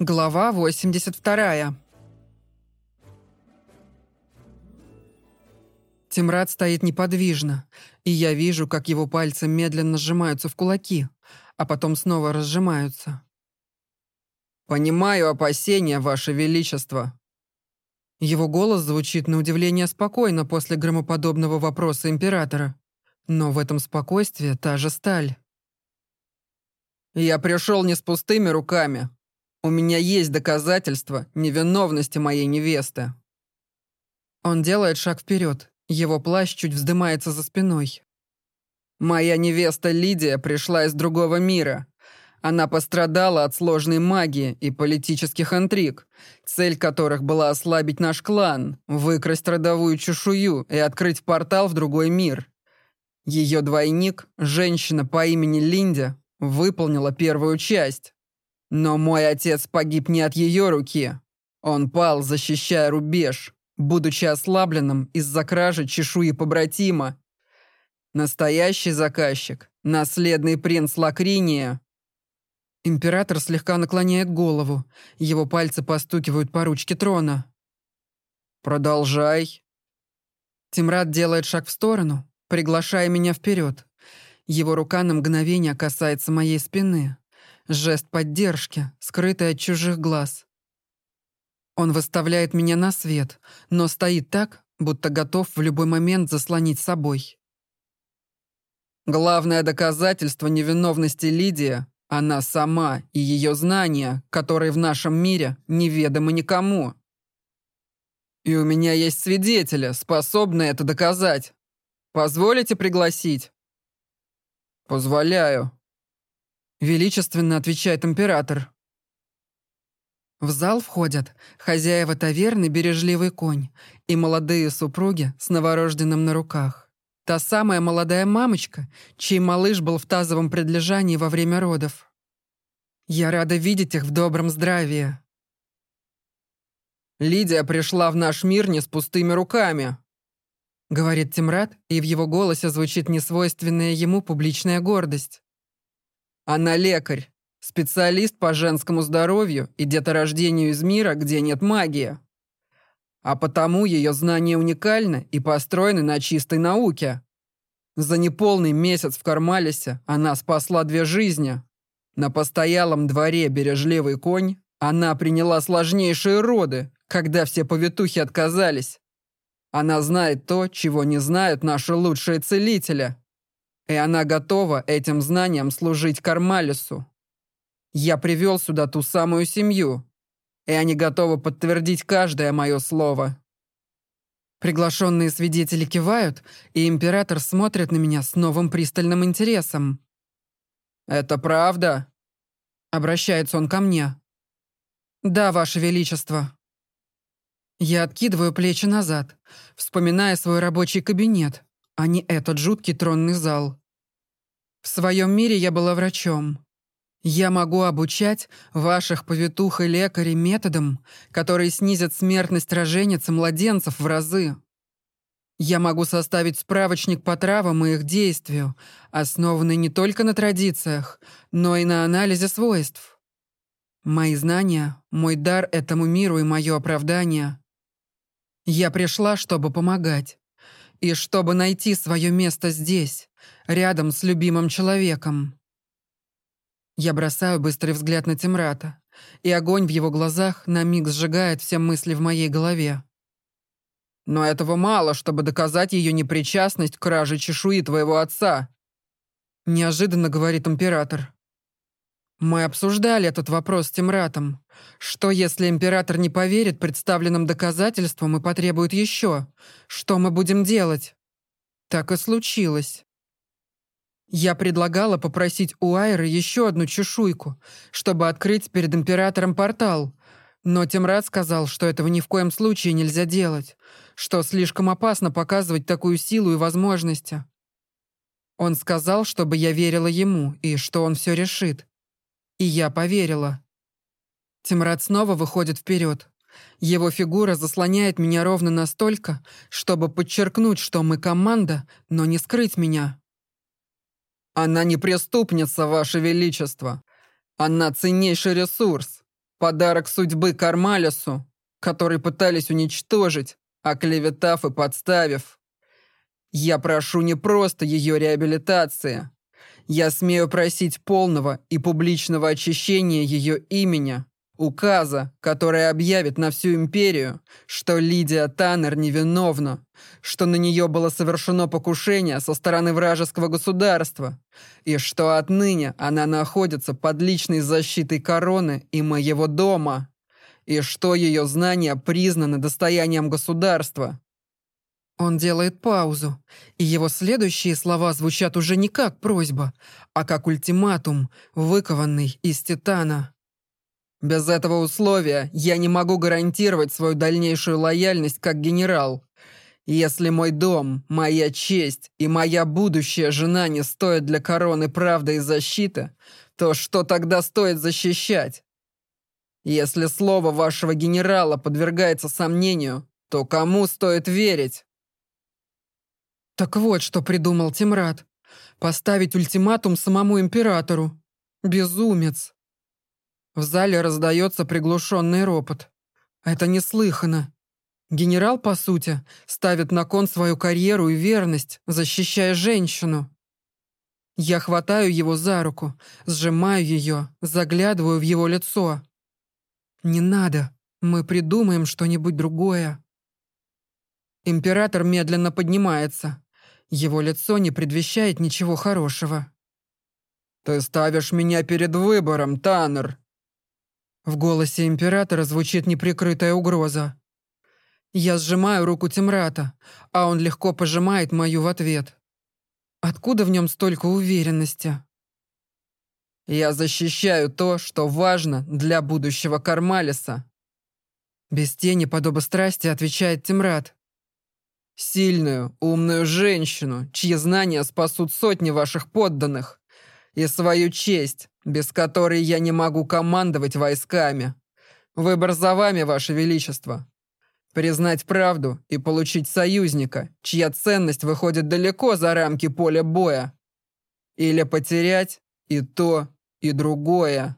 Глава 82. Тимрад стоит неподвижно, и я вижу, как его пальцы медленно сжимаются в кулаки, а потом снова разжимаются. «Понимаю опасения, Ваше Величество». Его голос звучит на удивление спокойно после громоподобного вопроса императора, но в этом спокойствии та же сталь. «Я пришел не с пустыми руками. У меня есть доказательства невиновности моей невесты». Он делает шаг вперед. Его плащ чуть вздымается за спиной. «Моя невеста Лидия пришла из другого мира. Она пострадала от сложной магии и политических интриг, цель которых была ослабить наш клан, выкрасть родовую чешую и открыть портал в другой мир. Ее двойник, женщина по имени Линдя, выполнила первую часть. Но мой отец погиб не от ее руки. Он пал, защищая рубеж, будучи ослабленным из-за кражи чешуи побратима. Настоящий заказчик, наследный принц Лакриния. Император слегка наклоняет голову. Его пальцы постукивают по ручке трона. «Продолжай». Тимрад делает шаг в сторону, приглашая меня вперед. Его рука на мгновение касается моей спины. Жест поддержки, скрытый от чужих глаз. Он выставляет меня на свет, но стоит так, будто готов в любой момент заслонить собой. Главное доказательство невиновности Лидии — она сама и ее знания, которые в нашем мире неведомы никому. И у меня есть свидетели, способные это доказать. Позволите пригласить? «Позволяю», — величественно отвечает император. В зал входят хозяева таверны «Бережливый конь» и молодые супруги с новорожденным на руках. Та самая молодая мамочка, чей малыш был в тазовом предлежании во время родов. Я рада видеть их в добром здравии. «Лидия пришла в наш мир не с пустыми руками», — говорит Тимрад, и в его голосе звучит несвойственная ему публичная гордость. «Она лекарь, специалист по женскому здоровью и деторождению из мира, где нет магии. А потому ее знания уникальны и построены на чистой науке. За неполный месяц в Кармалисе она спасла две жизни. На постоялом дворе бережливый конь она приняла сложнейшие роды, когда все повитухи отказались. Она знает то, чего не знают наши лучшие целители. И она готова этим знанием служить Кармалису. Я привел сюда ту самую семью, и они готовы подтвердить каждое мое слово. Приглашенные свидетели кивают, и император смотрит на меня с новым пристальным интересом. «Это правда?» Обращается он ко мне. «Да, Ваше Величество». Я откидываю плечи назад, вспоминая свой рабочий кабинет, а не этот жуткий тронный зал. В своем мире я была врачом. Я могу обучать ваших повитух и лекарей методам, которые снизят смертность роженец и младенцев в разы. Я могу составить справочник по травам и их действию, основанный не только на традициях, но и на анализе свойств. Мои знания, мой дар этому миру и мое оправдание. Я пришла, чтобы помогать. И чтобы найти свое место здесь, рядом с любимым человеком. Я бросаю быстрый взгляд на Тимрата, и огонь в его глазах на миг сжигает все мысли в моей голове. «Но этого мало, чтобы доказать ее непричастность к краже чешуи твоего отца», неожиданно говорит император. Мы обсуждали этот вопрос с Тимратом. Что, если император не поверит представленным доказательствам и потребует еще? Что мы будем делать? Так и случилось. Я предлагала попросить у Айры еще одну чешуйку, чтобы открыть перед императором портал. Но Тимрад сказал, что этого ни в коем случае нельзя делать, что слишком опасно показывать такую силу и возможности. Он сказал, чтобы я верила ему и что он все решит. И я поверила. Тимрад снова выходит вперед. Его фигура заслоняет меня ровно настолько, чтобы подчеркнуть, что мы команда, но не скрыть меня. «Она не преступница, Ваше Величество. Она ценнейший ресурс. подарок судьбы Кармалису, который пытались уничтожить, оклеветав и подставив. Я прошу не просто ее реабилитации. Я смею просить полного и публичного очищения ее имени, указа, который объявит на всю империю, что Лидия Таннер невиновна, что на нее было совершено покушение со стороны вражеского государства, и что отныне она находится под личной защитой короны и моего дома, и что ее знания признаны достоянием государства. Он делает паузу, и его следующие слова звучат уже не как просьба, а как ультиматум, выкованный из титана. Без этого условия я не могу гарантировать свою дальнейшую лояльность как генерал. Если мой дом, моя честь и моя будущая жена не стоят для короны правды и защиты, то что тогда стоит защищать? Если слово вашего генерала подвергается сомнению, то кому стоит верить? Так вот, что придумал Тимрад. Поставить ультиматум самому императору. Безумец. В зале раздается приглушенный ропот. Это неслыханно. Генерал, по сути, ставит на кон свою карьеру и верность, защищая женщину. Я хватаю его за руку, сжимаю ее, заглядываю в его лицо. «Не надо, мы придумаем что-нибудь другое». Император медленно поднимается. Его лицо не предвещает ничего хорошего. «Ты ставишь меня перед выбором, Таннер», в голосе императора звучит неприкрытая угроза. Я сжимаю руку Тимрата, а он легко пожимает мою в ответ. Откуда в нем столько уверенности? Я защищаю то, что важно для будущего Кармалиса. Без тени подобострастия отвечает Тимрат. Сильную, умную женщину, чьи знания спасут сотни ваших подданных. И свою честь, без которой я не могу командовать войсками. Выбор за вами, Ваше Величество. Признать правду и получить союзника, чья ценность выходит далеко за рамки поля боя. Или потерять и то, и другое.